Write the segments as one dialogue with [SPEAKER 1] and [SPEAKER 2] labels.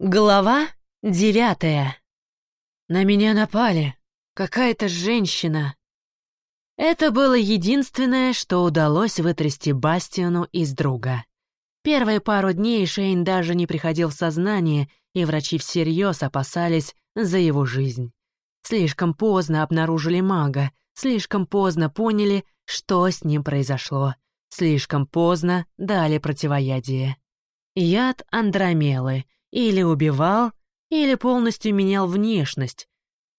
[SPEAKER 1] Глава девятая. На меня напали. Какая-то женщина. Это было единственное, что удалось вытрясти Бастиону из друга. Первые пару дней Шейн даже не приходил в сознание, и врачи всерьез опасались за его жизнь. Слишком поздно обнаружили мага, слишком поздно поняли, что с ним произошло, слишком поздно дали противоядие. Яд Андромелы — или убивал, или полностью менял внешность.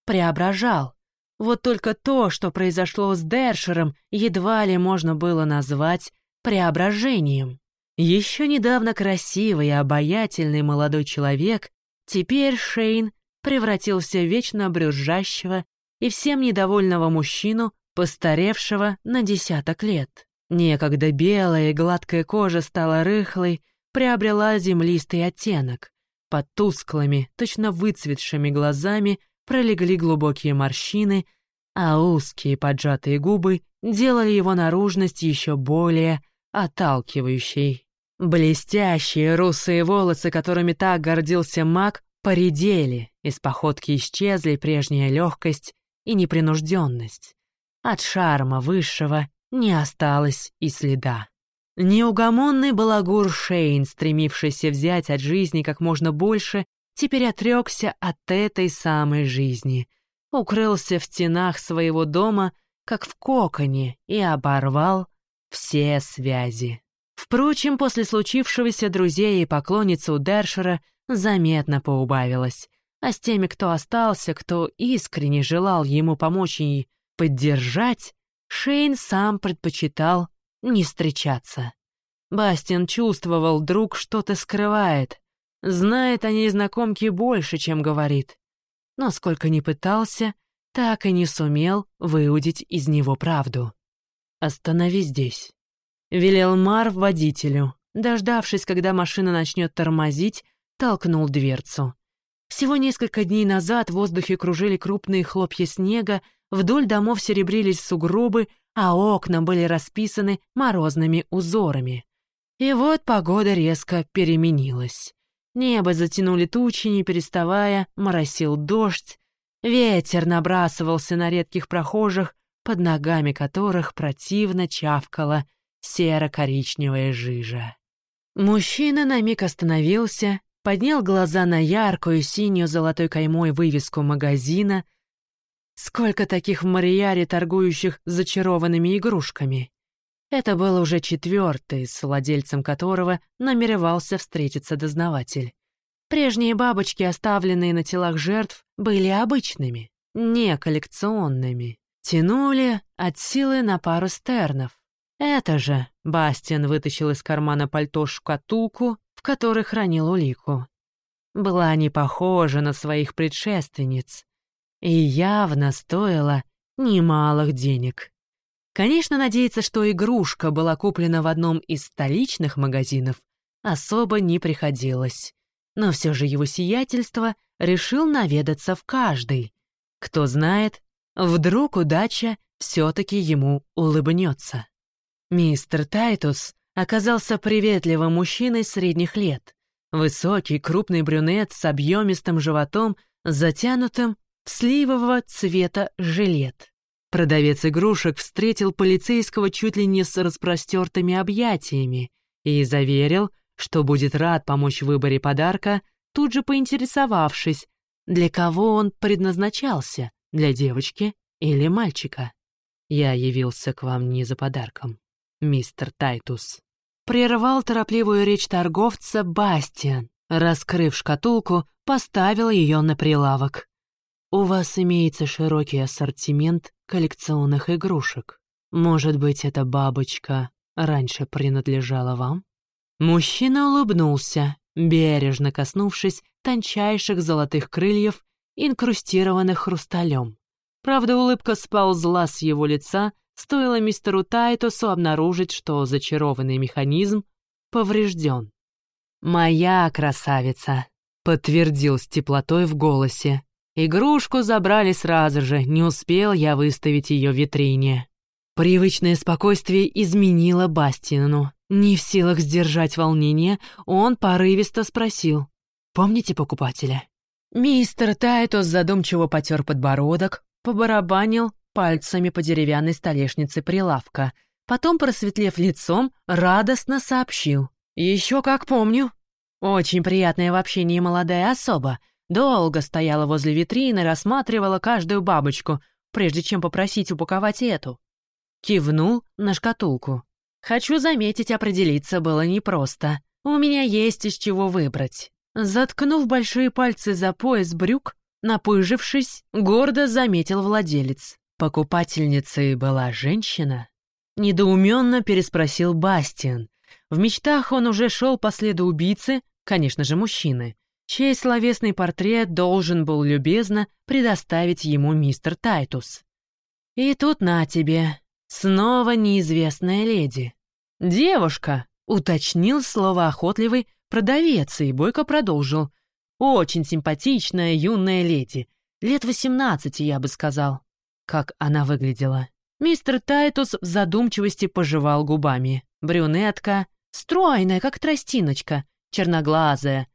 [SPEAKER 1] Преображал. Вот только то, что произошло с Дершером, едва ли можно было назвать преображением. Еще недавно красивый и обаятельный молодой человек, теперь Шейн превратился в вечно брюзжащего и всем недовольного мужчину, постаревшего на десяток лет. Некогда белая и гладкая кожа стала рыхлой, приобрела землистый оттенок. Под тусклыми, точно выцветшими глазами пролегли глубокие морщины, а узкие поджатые губы делали его наружность еще более отталкивающей. Блестящие русые волосы, которыми так гордился маг, поредели, из походки исчезли прежняя легкость и непринужденность. От шарма высшего не осталось и следа. Неугомонный балагур Шейн, стремившийся взять от жизни как можно больше, теперь отрекся от этой самой жизни, укрылся в стенах своего дома, как в коконе, и оборвал все связи. Впрочем, после случившегося друзей и поклонницы у Дершера заметно поубавилось, а с теми, кто остался, кто искренне желал ему помочь и поддержать, Шейн сам предпочитал не встречаться. Бастин чувствовал, друг что-то скрывает, знает о незнакомке больше, чем говорит. Но сколько ни пытался, так и не сумел выудить из него правду. «Останови здесь», — велел Мар водителю. Дождавшись, когда машина начнет тормозить, толкнул дверцу. Всего несколько дней назад в воздухе кружили крупные хлопья снега, вдоль домов серебрились сугробы, а окна были расписаны морозными узорами. И вот погода резко переменилась. Небо затянули тучи, не переставая, моросил дождь, ветер набрасывался на редких прохожих, под ногами которых противно чавкала серо-коричневая жижа. Мужчина на миг остановился, поднял глаза на яркую синюю золотой каймой вывеску магазина — Сколько таких в Марияре, торгующих зачарованными игрушками? Это был уже четвертый, с владельцем которого намеревался встретиться дознаватель. Прежние бабочки, оставленные на телах жертв, были обычными, не коллекционными. Тянули от силы на пару стернов. Это же Бастиан вытащил из кармана пальто шкатулку, в которой хранил улику. Была не похожа на своих предшественниц и явно стоила немалых денег. Конечно, надеяться, что игрушка была куплена в одном из столичных магазинов, особо не приходилось. Но все же его сиятельство решил наведаться в каждый. Кто знает, вдруг удача все-таки ему улыбнется. Мистер Тайтус оказался приветливым мужчиной средних лет. Высокий, крупный брюнет с объемистым животом, затянутым сливового цвета жилет. Продавец игрушек встретил полицейского чуть ли не с распростертыми объятиями и заверил, что будет рад помочь в выборе подарка, тут же поинтересовавшись, для кого он предназначался, для девочки или мальчика. «Я явился к вам не за подарком, мистер Тайтус». Прервал торопливую речь торговца Бастиан, раскрыв шкатулку, поставил ее на прилавок. У вас имеется широкий ассортимент коллекционных игрушек. Может быть, эта бабочка раньше принадлежала вам? Мужчина улыбнулся, бережно коснувшись тончайших золотых крыльев, инкрустированных хрусталем. Правда, улыбка сползла с его лица, стоило мистеру Тайтусу обнаружить, что зачарованный механизм поврежден. «Моя красавица», — подтвердил с теплотой в голосе. Игрушку забрали сразу же, не успел я выставить ее в витрине. Привычное спокойствие изменило Бастину. Не в силах сдержать волнение, он порывисто спросил. Помните покупателя?» Мистер Тайтус задумчиво потер подбородок, побарабанил пальцами по деревянной столешнице прилавка, потом, просветлев лицом, радостно сообщил. «Еще как помню. Очень приятная в общении молодая особа. Долго стояла возле витрины, рассматривала каждую бабочку, прежде чем попросить упаковать эту. Кивнул на шкатулку. Хочу заметить, определиться было непросто. У меня есть из чего выбрать. Заткнув большие пальцы за пояс брюк, напыжившись, гордо заметил владелец. Покупательницей была женщина? Недоуменно переспросил Бастиан. В мечтах он уже шел по следу убийцы, конечно же, мужчины, чей словесный портрет должен был любезно предоставить ему мистер Тайтус. И тут на тебе, снова неизвестная леди. «Девушка», — уточнил словоохотливый продавец, и Бойко продолжил. «Очень симпатичная юная леди. Лет восемнадцати, я бы сказал». Как она выглядела. Мистер Тайтус в задумчивости пожевал губами. Брюнетка, стройная, как тростиночка, черноглазая,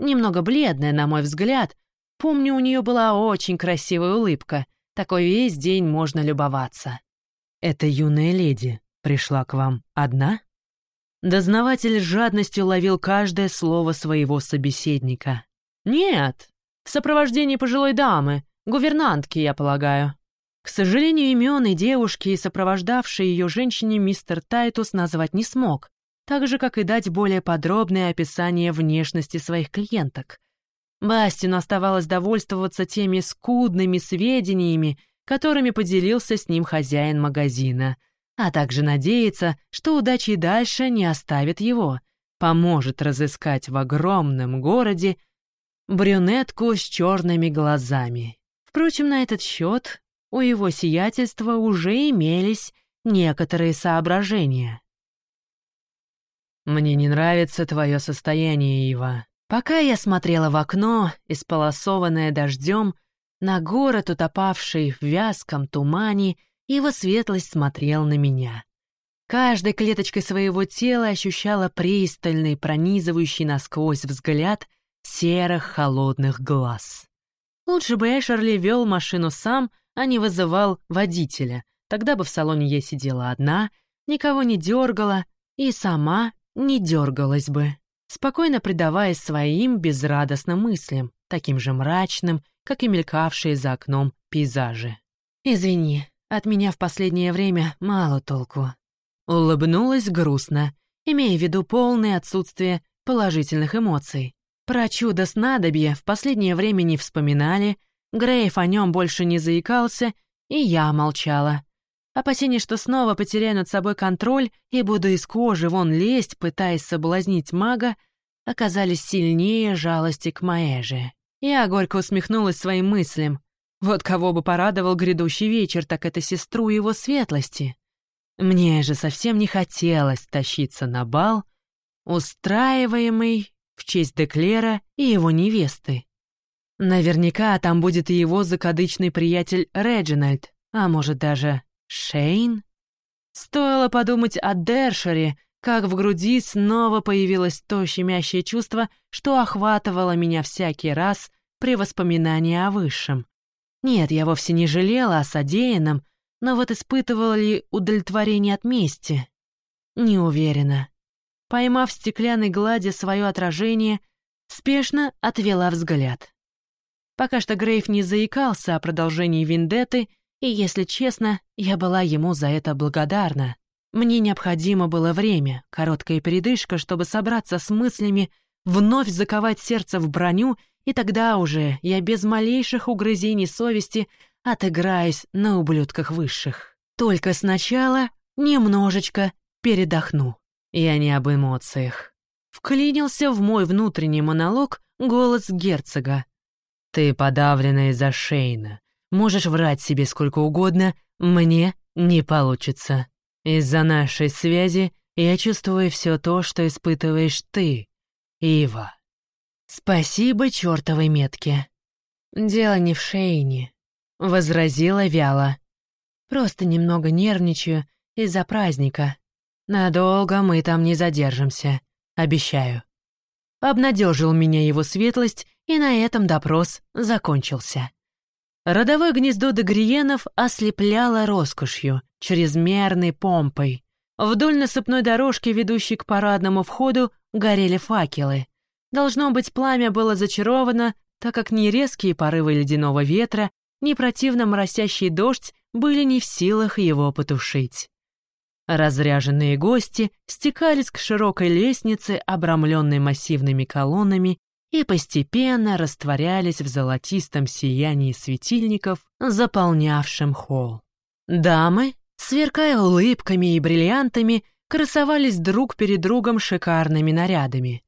[SPEAKER 1] немного бледная, на мой взгляд. Помню, у нее была очень красивая улыбка. Такой весь день можно любоваться. «Эта юная леди пришла к вам одна?» Дознаватель с жадностью ловил каждое слово своего собеседника. «Нет, в сопровождении пожилой дамы, гувернантки, я полагаю». К сожалению, имен и девушки, сопровождавшей ее женщине, мистер Тайтус назвать не смог, так же, как и дать более подробное описание внешности своих клиенток. Бастину оставалось довольствоваться теми скудными сведениями, которыми поделился с ним хозяин магазина, а также надеяться, что удача и дальше не оставит его, поможет разыскать в огромном городе брюнетку с черными глазами. Впрочем, на этот счет у его сиятельства уже имелись некоторые соображения. «Мне не нравится твое состояние, Ива». Пока я смотрела в окно, исполосованное дождем, на город, утопавший в вязком тумане, его светлость смотрел на меня. Каждой клеточкой своего тела ощущала пристальный, пронизывающий насквозь взгляд серых холодных глаз. Лучше бы Эшерли вел машину сам, а не вызывал водителя. Тогда бы в салоне я сидела одна, никого не дергала и сама не дергалась бы, спокойно предаваясь своим безрадостным мыслям, таким же мрачным, как и мелькавшие за окном пейзажи. «Извини, от меня в последнее время мало толку». Улыбнулась грустно, имея в виду полное отсутствие положительных эмоций. Про чудо снадобье в последнее время не вспоминали, Грейв о нем больше не заикался, и я молчала. Опасение, что снова потеряю над собой контроль и буду из кожи вон лезть, пытаясь соблазнить мага, оказались сильнее жалости к Маэже. Я горько усмехнулась своим мыслям. Вот кого бы порадовал грядущий вечер, так это сестру его светлости. Мне же совсем не хотелось тащиться на бал, устраиваемый в честь Деклера и его невесты. Наверняка там будет и его закадычный приятель Реджинальд, а может даже Шейн? Стоило подумать о Дершере, как в груди снова появилось то щемящее чувство, что охватывало меня всякий раз при воспоминании о Высшем. Нет, я вовсе не жалела о содеянном, но вот испытывала ли удовлетворение от мести? Не уверена. Поймав стеклянной глади свое отражение, спешно отвела взгляд. Пока что Грейв не заикался о продолжении вендетты, и, если честно, я была ему за это благодарна. Мне необходимо было время, короткая передышка, чтобы собраться с мыслями, вновь заковать сердце в броню, и тогда уже я без малейших угрызений совести отыграюсь на ублюдках высших. Только сначала немножечко передохну. Я не об эмоциях. Вклинился в мой внутренний монолог голос герцога. «Ты подавлена из-за Шейна. Можешь врать себе сколько угодно, мне не получится. Из-за нашей связи я чувствую все то, что испытываешь ты, Ива. Спасибо чертовой метке. Дело не в Шейне, возразила вяло. Просто немного нервничаю из-за праздника. Надолго мы там не задержимся, обещаю. Обнадежил меня его светлость, и на этом допрос закончился. Родовое гнездо Дегриенов ослепляло роскошью, чрезмерной помпой. Вдоль насыпной дорожки, ведущей к парадному входу, горели факелы. Должно быть, пламя было зачаровано, так как ни резкие порывы ледяного ветра, ни противно моросящий дождь были не в силах его потушить. Разряженные гости стекались к широкой лестнице, обрамленной массивными колоннами, и постепенно растворялись в золотистом сиянии светильников, заполнявшем холл. Дамы, сверкая улыбками и бриллиантами, красовались друг перед другом шикарными нарядами.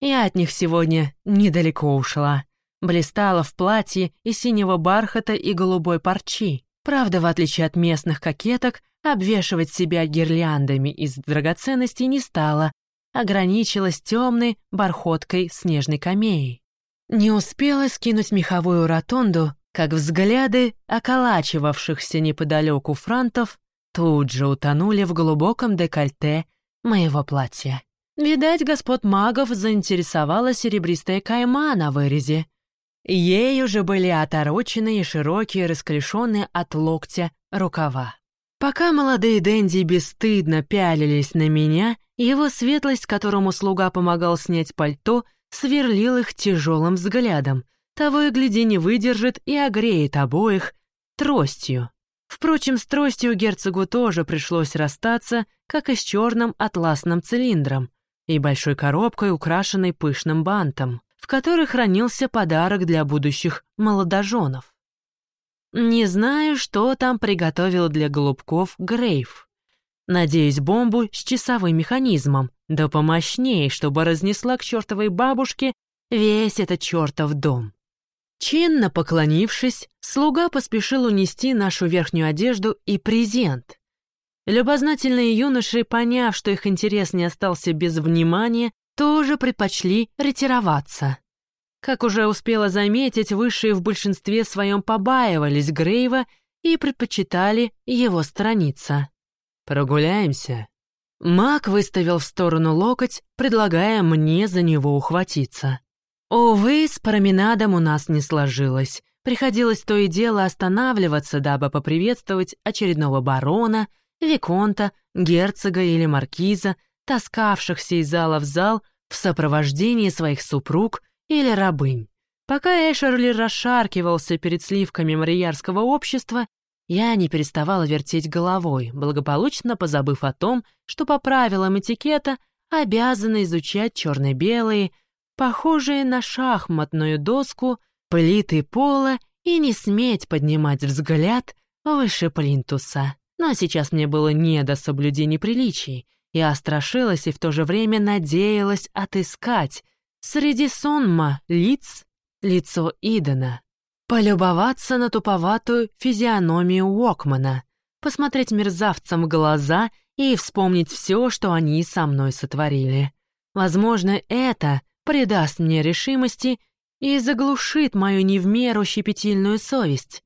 [SPEAKER 1] Я от них сегодня недалеко ушла. Блистала в платье из синего бархата и голубой парчи. Правда, в отличие от местных кокеток, обвешивать себя гирляндами из драгоценностей не стала, ограничилась темной бархоткой снежной камеей. Не успела скинуть меховую ротонду, как взгляды околачивавшихся неподалеку франтов тут же утонули в глубоком декольте моего платья. Видать, господ магов заинтересовала серебристая кайма на вырезе. Ей уже были оторочены и широкие, расклешенные от локтя рукава. Пока молодые Дэнди бесстыдно пялились на меня, его светлость, которому слуга помогал снять пальто, сверлил их тяжелым взглядом. Того и гляди не выдержит и огреет обоих тростью. Впрочем, с тростью герцогу тоже пришлось расстаться, как и с черным атласным цилиндром и большой коробкой, украшенной пышным бантом, в которой хранился подарок для будущих молодоженов. Не знаю, что там приготовил для голубков Грейв. Надеюсь, бомбу с часовым механизмом, да помощнее, чтобы разнесла к чертовой бабушке весь этот чертов дом. Чинно поклонившись, слуга поспешил унести нашу верхнюю одежду и презент. Любознательные юноши, поняв, что их интерес не остался без внимания, тоже предпочли ретироваться. Как уже успела заметить, высшие в большинстве своем побаивались Грейва и предпочитали его страница. «Прогуляемся». Мак выставил в сторону локоть, предлагая мне за него ухватиться. Увы, с променадом у нас не сложилось. Приходилось то и дело останавливаться, дабы поприветствовать очередного барона, виконта, герцога или маркиза, таскавшихся из зала в зал в сопровождении своих супруг или рабынь. Пока Эшерли расшаркивался перед сливками мариярского общества, я не переставала вертеть головой, благополучно позабыв о том, что по правилам этикета обязана изучать черно-белые, похожие на шахматную доску, плиты пола и не сметь поднимать взгляд выше плинтуса. Но сейчас мне было не до соблюдений приличий. Я страшилась и в то же время надеялась отыскать Среди сонма лиц — лицо Идена. Полюбоваться на туповатую физиономию Уокмана, посмотреть мерзавцам в глаза и вспомнить все, что они со мной сотворили. Возможно, это придаст мне решимости и заглушит мою не в меру щепетильную совесть.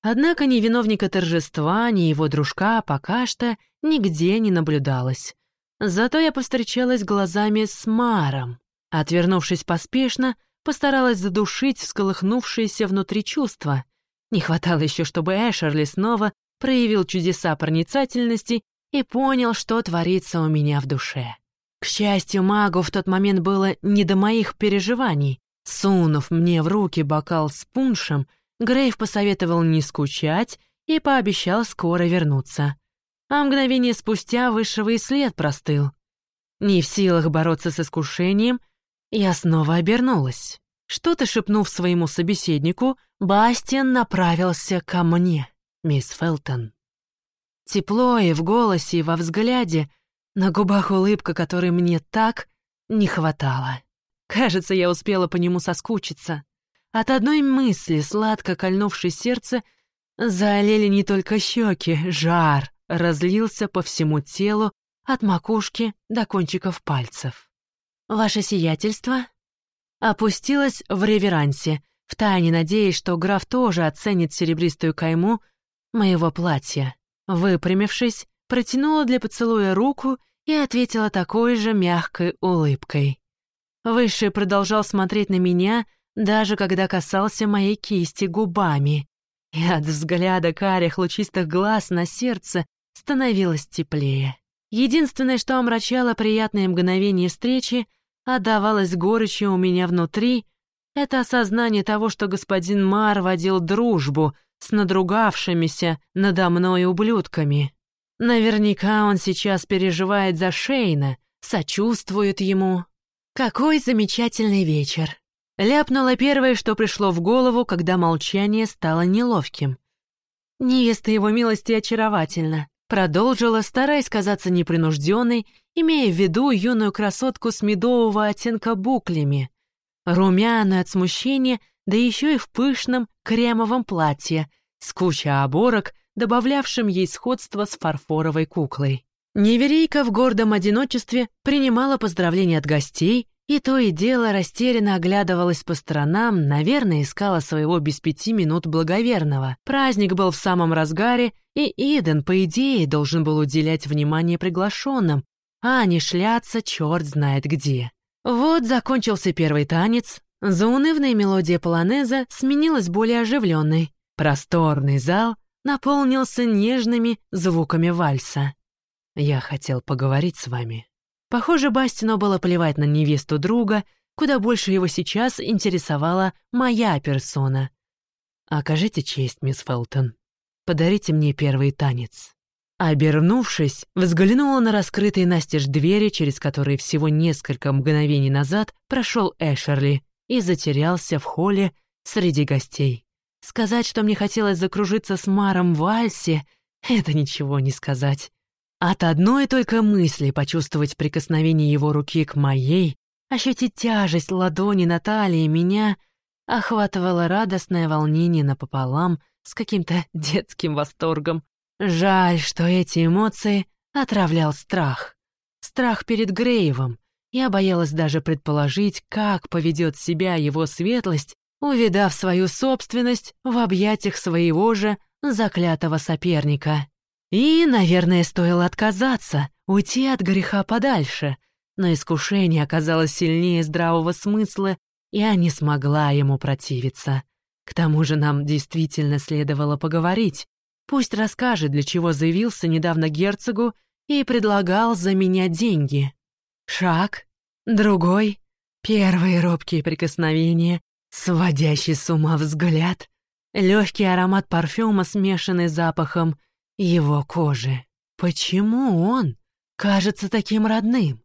[SPEAKER 1] Однако ни виновника торжества, ни его дружка пока что нигде не наблюдалось. Зато я повстречалась глазами с Маром. Отвернувшись поспешно, постаралась задушить всколыхнувшееся внутри чувства. Не хватало еще, чтобы Эшерли снова проявил чудеса проницательности и понял, что творится у меня в душе. К счастью, магу в тот момент было не до моих переживаний. Сунув мне в руки бокал с пуншем, Грейв посоветовал не скучать и пообещал скоро вернуться. А мгновение спустя высшего и след простыл. Не в силах бороться с искушением, я снова обернулась. Что-то шепнув своему собеседнику, Бастиан направился ко мне, мисс Фелтон. Тепло и в голосе, и во взгляде, на губах улыбка, которой мне так не хватало. Кажется, я успела по нему соскучиться. От одной мысли, сладко кольнувшей сердце, залили не только щеки, жар разлился по всему телу от макушки до кончиков пальцев. «Ваше сиятельство?» Опустилась в реверансе, втайне надеясь, что граф тоже оценит серебристую кайму моего платья. Выпрямившись, протянула для поцелуя руку и ответила такой же мягкой улыбкой. Высший продолжал смотреть на меня, даже когда касался моей кисти губами. И от взгляда карих лучистых глаз на сердце становилось теплее. Единственное, что омрачало приятные мгновения встречи, отдавалось горечью у меня внутри, это осознание того, что господин Мар водил дружбу с надругавшимися надо мной ублюдками. Наверняка он сейчас переживает за Шейна, сочувствует ему. Какой замечательный вечер. Ляпнула первое, что пришло в голову, когда молчание стало неловким. Невеста его милости очаровательна. Продолжила, стараясь казаться непринужденной, имея в виду юную красотку с медового оттенка буклями, румяную от смущения, да еще и в пышном кремовом платье, с кучей оборок, добавлявшим ей сходство с фарфоровой куклой. Неверейка в гордом одиночестве принимала поздравления от гостей, и то и дело растерянно оглядывалась по сторонам, наверное, искала своего без пяти минут благоверного. Праздник был в самом разгаре, и Иден, по идее, должен был уделять внимание приглашенным, а не шляться черт знает где. Вот закончился первый танец, заунывная мелодия полонеза сменилась более оживленной. Просторный зал наполнился нежными звуками вальса. «Я хотел поговорить с вами», Похоже, Бастину было плевать на невесту друга, куда больше его сейчас интересовала моя персона. «Окажите честь, мисс Фелтон. Подарите мне первый танец». Обернувшись, взглянула на раскрытые настежь двери, через которые всего несколько мгновений назад прошел Эшерли и затерялся в холле среди гостей. Сказать, что мне хотелось закружиться с Маром в вальсе, это ничего не сказать. От одной только мысли почувствовать прикосновение его руки к моей, ощутить тяжесть ладони на талии меня, охватывало радостное волнение напополам с каким-то детским восторгом. Жаль, что эти эмоции отравлял страх. Страх перед Грейвом. Я боялась даже предположить, как поведет себя его светлость, увидав свою собственность в объятиях своего же заклятого соперника. И, наверное, стоило отказаться, уйти от греха подальше, но искушение оказалось сильнее здравого смысла, и я не смогла ему противиться. К тому же нам действительно следовало поговорить. Пусть расскажет, для чего заявился недавно герцогу и предлагал за меня деньги. Шаг, другой, первые робкие прикосновения, сводящий с ума взгляд, легкий аромат парфюма, смешанный с запахом его кожи. Почему он кажется таким родным,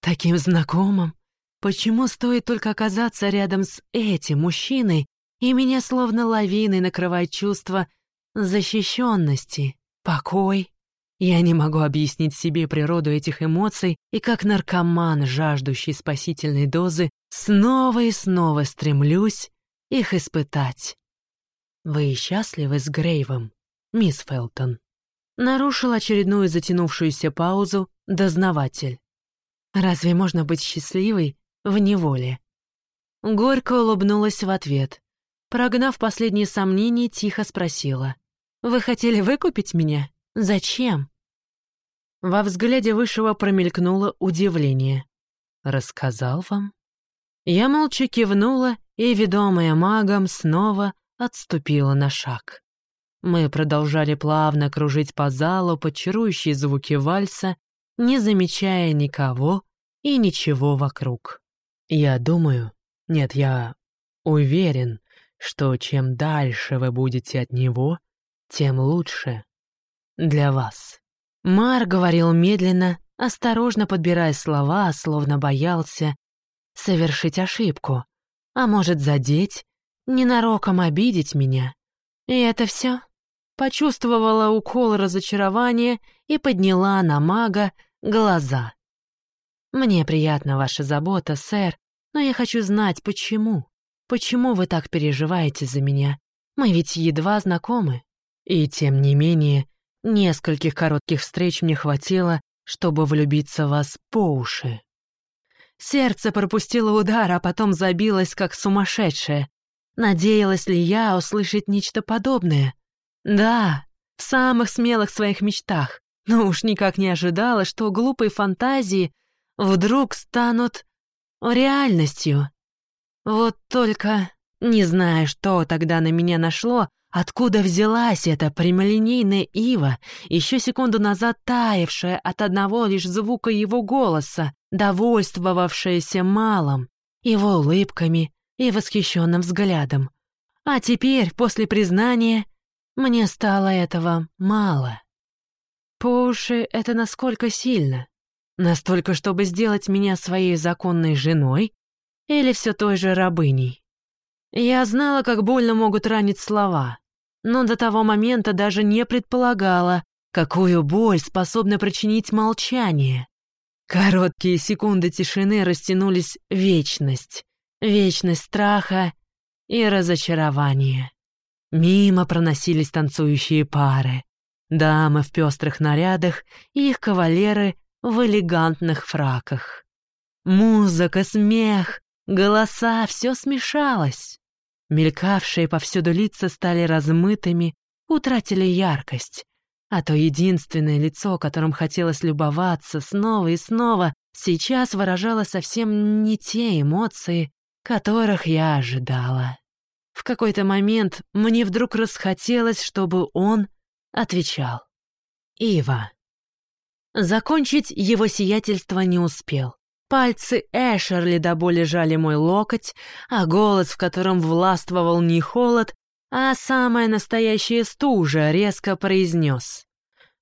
[SPEAKER 1] таким знакомым? Почему стоит только оказаться рядом с этим мужчиной, и меня словно лавиной накрывает чувство защищенности, покой? Я не могу объяснить себе природу этих эмоций, и как наркоман, жаждущий спасительной дозы, снова и снова стремлюсь их испытать. Вы счастливы с Грейвом, мисс Фелтон? Нарушил очередную затянувшуюся паузу дознаватель. «Разве можно быть счастливой в неволе?» Горько улыбнулась в ответ. Прогнав последние сомнения, тихо спросила. «Вы хотели выкупить меня? Зачем?» Во взгляде Высшего промелькнуло удивление. «Рассказал вам?» Я молча кивнула и, ведомая магом, снова отступила на шаг. Мы продолжали плавно кружить по залу под звуки вальса, не замечая никого и ничего вокруг. Я думаю, нет, я уверен, что чем дальше вы будете от него, тем лучше для вас. Мар говорил медленно, осторожно подбирая слова, словно боялся совершить ошибку, а может задеть, ненароком обидеть меня. И это все? почувствовала укол разочарования и подняла на мага глаза. «Мне приятна ваша забота, сэр, но я хочу знать, почему. Почему вы так переживаете за меня? Мы ведь едва знакомы. И тем не менее, нескольких коротких встреч мне хватило, чтобы влюбиться в вас по уши». Сердце пропустило удар, а потом забилось, как сумасшедшее. Надеялась ли я услышать нечто подобное? Да, в самых смелых своих мечтах, но уж никак не ожидала, что глупые фантазии вдруг станут реальностью. Вот только не знаю, что тогда на меня нашло, откуда взялась эта прямолинейная ива, еще секунду назад таявшая от одного лишь звука его голоса, довольствовавшаяся малым, его улыбками и восхищенным взглядом. А теперь, после признания, мне стало этого мало. По уши это насколько сильно? Настолько, чтобы сделать меня своей законной женой? Или все той же рабыней? Я знала, как больно могут ранить слова, но до того момента даже не предполагала, какую боль способна причинить молчание. Короткие секунды тишины растянулись в вечность, вечность страха и разочарования. Мимо проносились танцующие пары, дамы в пестрых нарядах и их кавалеры в элегантных фраках. Музыка, смех, голоса — все смешалось. Мелькавшие повсюду лица стали размытыми, утратили яркость. А то единственное лицо, которым хотелось любоваться снова и снова, сейчас выражало совсем не те эмоции, которых я ожидала. В какой-то момент мне вдруг расхотелось, чтобы он отвечал. Ива. Закончить его сиятельство не успел. Пальцы Эшерли до боли жали мой локоть, а голос, в котором властвовал не холод, а самая настоящая стужа, резко произнес.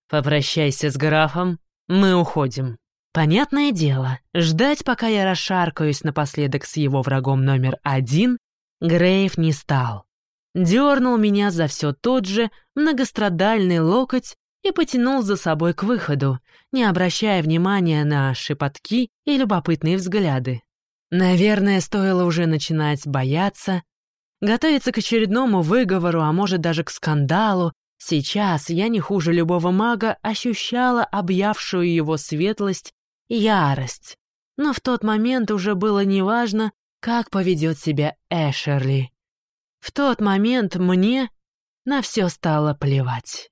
[SPEAKER 1] «Попрощайся с графом, мы уходим». Понятное дело, ждать, пока я расшаркаюсь напоследок с его врагом номер один, Грейв не стал. Дернул меня за все тот же многострадальный локоть и потянул за собой к выходу, не обращая внимания на шепотки и любопытные взгляды. Наверное, стоило уже начинать бояться, готовиться к очередному выговору, а может даже к скандалу. Сейчас я не хуже любого мага ощущала объявшую его светлость ярость. Но в тот момент уже было неважно, как поведет себя Эшерли. В тот момент мне на все стало плевать.